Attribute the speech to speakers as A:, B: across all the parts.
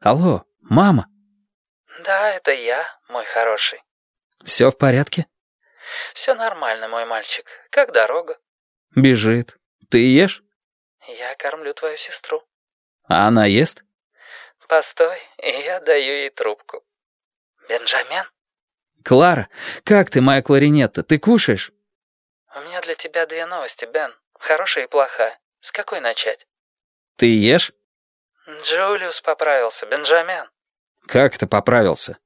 A: Алло, мама.
B: Да, это я, мой хороший.
A: Все в порядке?
B: Все нормально, мой мальчик. Как дорога?
A: Бежит. Ты ешь?
B: Я кормлю твою сестру.
A: А она ест?
B: Постой, я даю ей трубку. Бенджамин?
A: Клара, как ты, моя кларинетта? Ты кушаешь?
B: У меня для тебя две новости, Бен. Хорошая и плохая. С какой начать?
A: Ты ешь?
B: Джулиус поправился, Бенджамин.
A: Как это поправился?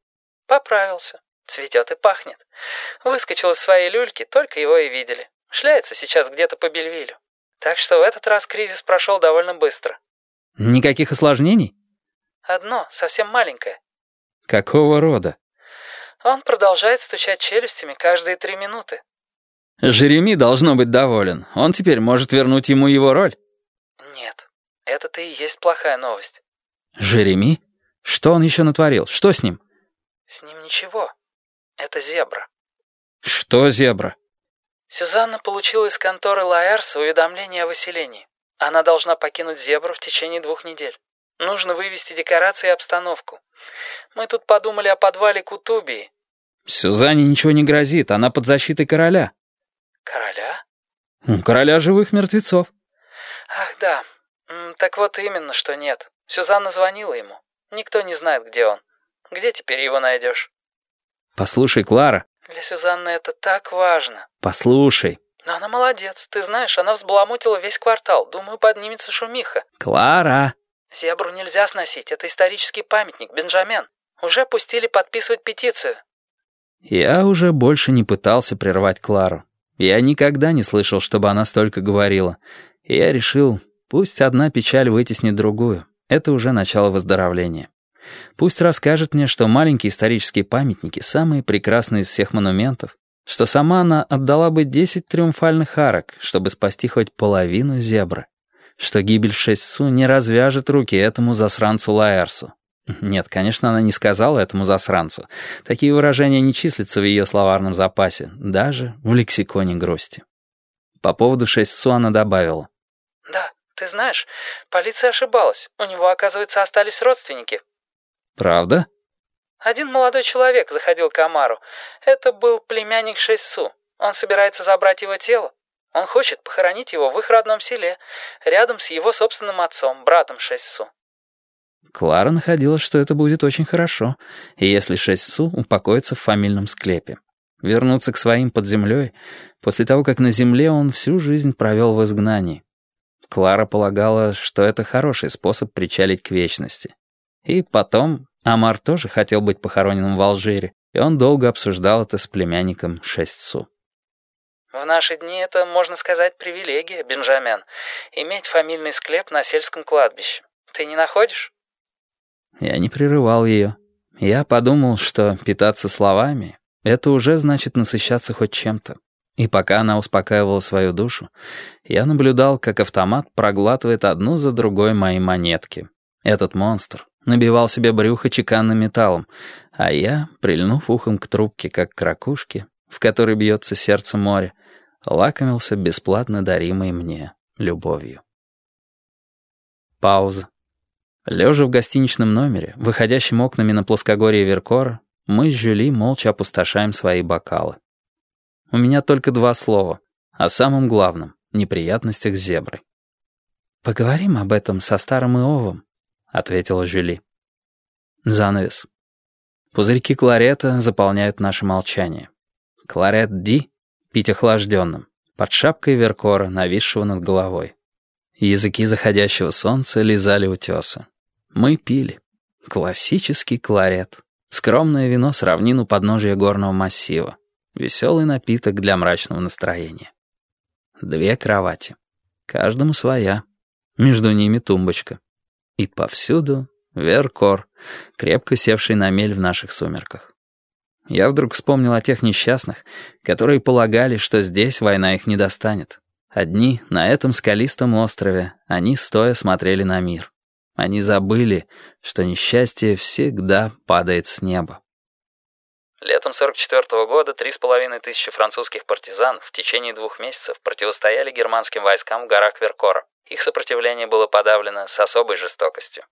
B: Поправился. Цветет и пахнет. Выскочил из своей люльки, только его и видели. Шляется сейчас где-то по Бельвилю. Так что в этот раз кризис прошел довольно быстро.
A: Никаких осложнений?
B: Одно, совсем маленькое.
A: Какого рода?
B: Он продолжает стучать челюстями каждые три минуты.
A: Жереми должно быть доволен. Он теперь может вернуть ему его роль.
B: Нет, это-то и есть плохая новость.
A: Жереми? Что он еще натворил? Что с ним?
B: С ним ничего. Это зебра.
A: Что зебра?
B: Сюзанна получила из конторы Лаэрса уведомление о выселении. Она должна покинуть зебру в течение двух недель. Нужно вывести декорации и обстановку. Мы тут подумали о подвале Кутубии.
A: Сюзанне ничего не грозит, она под защитой короля.
B: Короля?
A: Короля живых мертвецов.
B: Ах, да. Так вот именно, что нет. Сюзанна звонила ему. Никто не знает, где он. Где теперь его найдешь?
A: Послушай, Клара.
B: Для Сюзанны это так важно.
A: Послушай.
B: Но она молодец. Ты знаешь, она взбаламутила весь квартал. Думаю, поднимется шумиха.
A: Клара.
B: Зебру нельзя сносить. Это исторический памятник, Бенджамен. Уже пустили подписывать петицию.
A: Я уже больше не пытался прервать Клару. Я никогда не слышал, чтобы она столько говорила. Я решил, пусть одна печаль вытеснит другую. Это уже начало выздоровления. Пусть расскажет мне, что маленькие исторические памятники самые прекрасные из всех монументов, что сама она отдала бы десять триумфальных арок, чтобы спасти хоть половину зебры, что гибель Шессу не развяжет руки этому засранцу Лаэрсу. Нет, конечно, она не сказала этому засранцу. Такие выражения не числятся в ее словарном запасе, даже в лексиконе грусти. По поводу Шессу она добавила.
B: «Да, ты знаешь, полиция ошибалась. У него, оказывается, остались родственники».
A: «Правда?»
B: «Один молодой человек заходил к Амару. Это был племянник Шессу. Он собирается забрать его тело. Он хочет похоронить его в их родном селе, рядом с его собственным отцом, братом Шессу».
A: Клара находила, что это будет очень хорошо, если Шессу упокоится в фамильном склепе. Вернуться к своим под землей, после того, как на земле он всю жизнь провел в изгнании. Клара полагала, что это хороший способ причалить к вечности. И потом Амар тоже хотел быть похороненным в Алжире, и он долго обсуждал это с племянником Шестцу.
B: «В наши дни это, можно сказать, привилегия, Бенджамен, иметь фамильный склеп на сельском кладбище. Ты не находишь?»
A: Я не прерывал ее. Я подумал, что питаться словами — это уже значит насыщаться хоть чем-то. И пока она успокаивала свою душу, я наблюдал, как автомат проглатывает одну за другой мои монетки. Этот монстр набивал себе брюхо чеканным металлом, а я, прильнув ухом к трубке, как к ракушке, в которой бьется сердце моря, лакомился бесплатно даримой мне любовью. Пауза. Лежа в гостиничном номере, выходящем окнами на плоскогорье Веркора, мы с Жюли молча опустошаем свои бокалы. У меня только два слова. О самом главном — неприятностях с зеброй. «Поговорим об этом со старым Иовом», — ответила Жюли. Занавес. Пузырьки кларета заполняют наше молчание. Кларет Ди пить охлажденным, под шапкой Веркора, нависшего над головой. Языки заходящего солнца лизали утесы. Мы пили. Классический кларет. Скромное вино с равнину подножия горного массива. Веселый напиток для мрачного настроения. Две кровати. Каждому своя. Между ними тумбочка. И повсюду Веркор, крепко севший на мель в наших сумерках. Я вдруг вспомнил о тех несчастных, которые полагали, что здесь война их не достанет. Одни на этом скалистом острове, они стоя смотрели на мир. Они забыли, что несчастье всегда падает с неба.
B: Летом 44 -го года три с половиной тысячи французских партизан в течение двух месяцев противостояли германским войскам в горах Веркора. Их сопротивление было подавлено с особой жестокостью.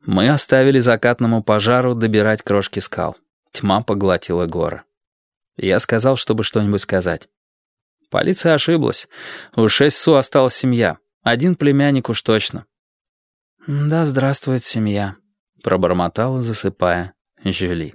A: Мы оставили закатному пожару добирать крошки скал. Тьма поглотила горы. Я сказал, чтобы что-нибудь сказать. Полиция ошиблась. У шесть су осталась семья. Один племянник уж точно.
B: «Да здравствует семья», —
A: пробормотала, засыпая, Жюли.